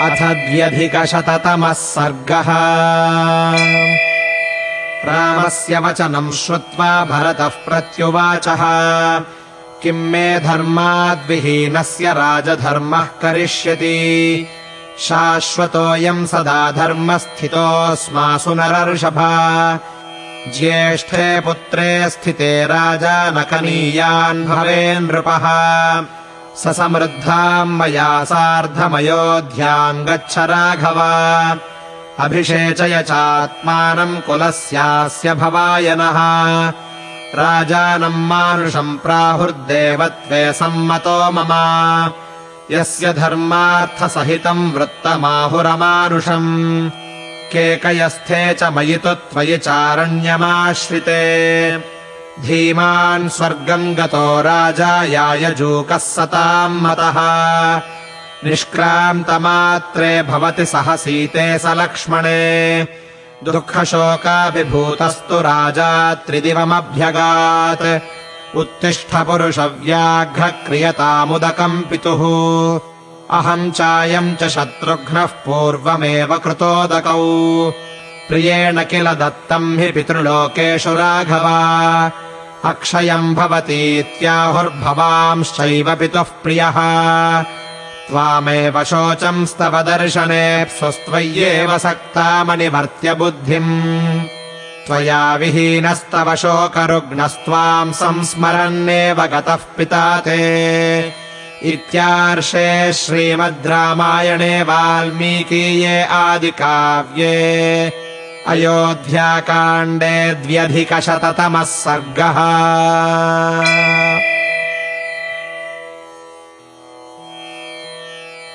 अथ द्व्यधिकशततमः सर्गः। रामस्य वचनम् श्रुत्वा भरतः प्रत्युवाचः किम् मे धर्माद्विहीनस्य राजधर्मः करिष्यति? शाश्वतोऽयम् सदा धर्मस्थितोऽस्मासु नरर्षभा ज्येष्ठे पुत्रे स्थिते राजा न कनीयान् भवे नृपः समृद्धाम् मया सार्धमयोध्याम् गच्छ राघव। अभिषेचय चात्मानम् कुलस्यास्य भवाय नः राजानम् मानुषम् प्राहुर्देवत्वे सम्मतो मम। यस्य धर्मार्थसहितम् वृत्तमाहुरमानुषम्। केकयस्थे च मयि तु त्वयि चारण्यमाश्रिते धीमान् स्वर्गम् गतो राजा यायजूकः सताम् मतः। निष्क्रान्तमात्रे भवति सह सीते स लक्ष्मणे। दुःखशोकाभिभूतस्तु राजा त्रिदिवमभ्यगात्। उत्तिष्ठपुरुषव्याघ्र क्रियतामुदकम् पितुः। अहम् चायम् च शत्रुघ्नः पूर्वमेव कृतोदकौ प्रियेण किल दत्तम् हि पितृलोकेषु राघव। अक्षयम् भवतीत्याहुर्भवांश्चैव पितुः प्रियः। त्वामेव शोचंस्तव दर्शने स्वस्त्वय्येव सक्तामनिवर्त्य बुद्धिम्। त्वया विहीनस्तव शोकरुग्णस्त्वाम् संस्मरन्नेव गतः पिता ते। इत्यार्षे श्रीमद् रामायणे वाल्मीकीये आदिकाव्ये अयोध्याकाण्डे द्व्यधिकशततमः सर्गः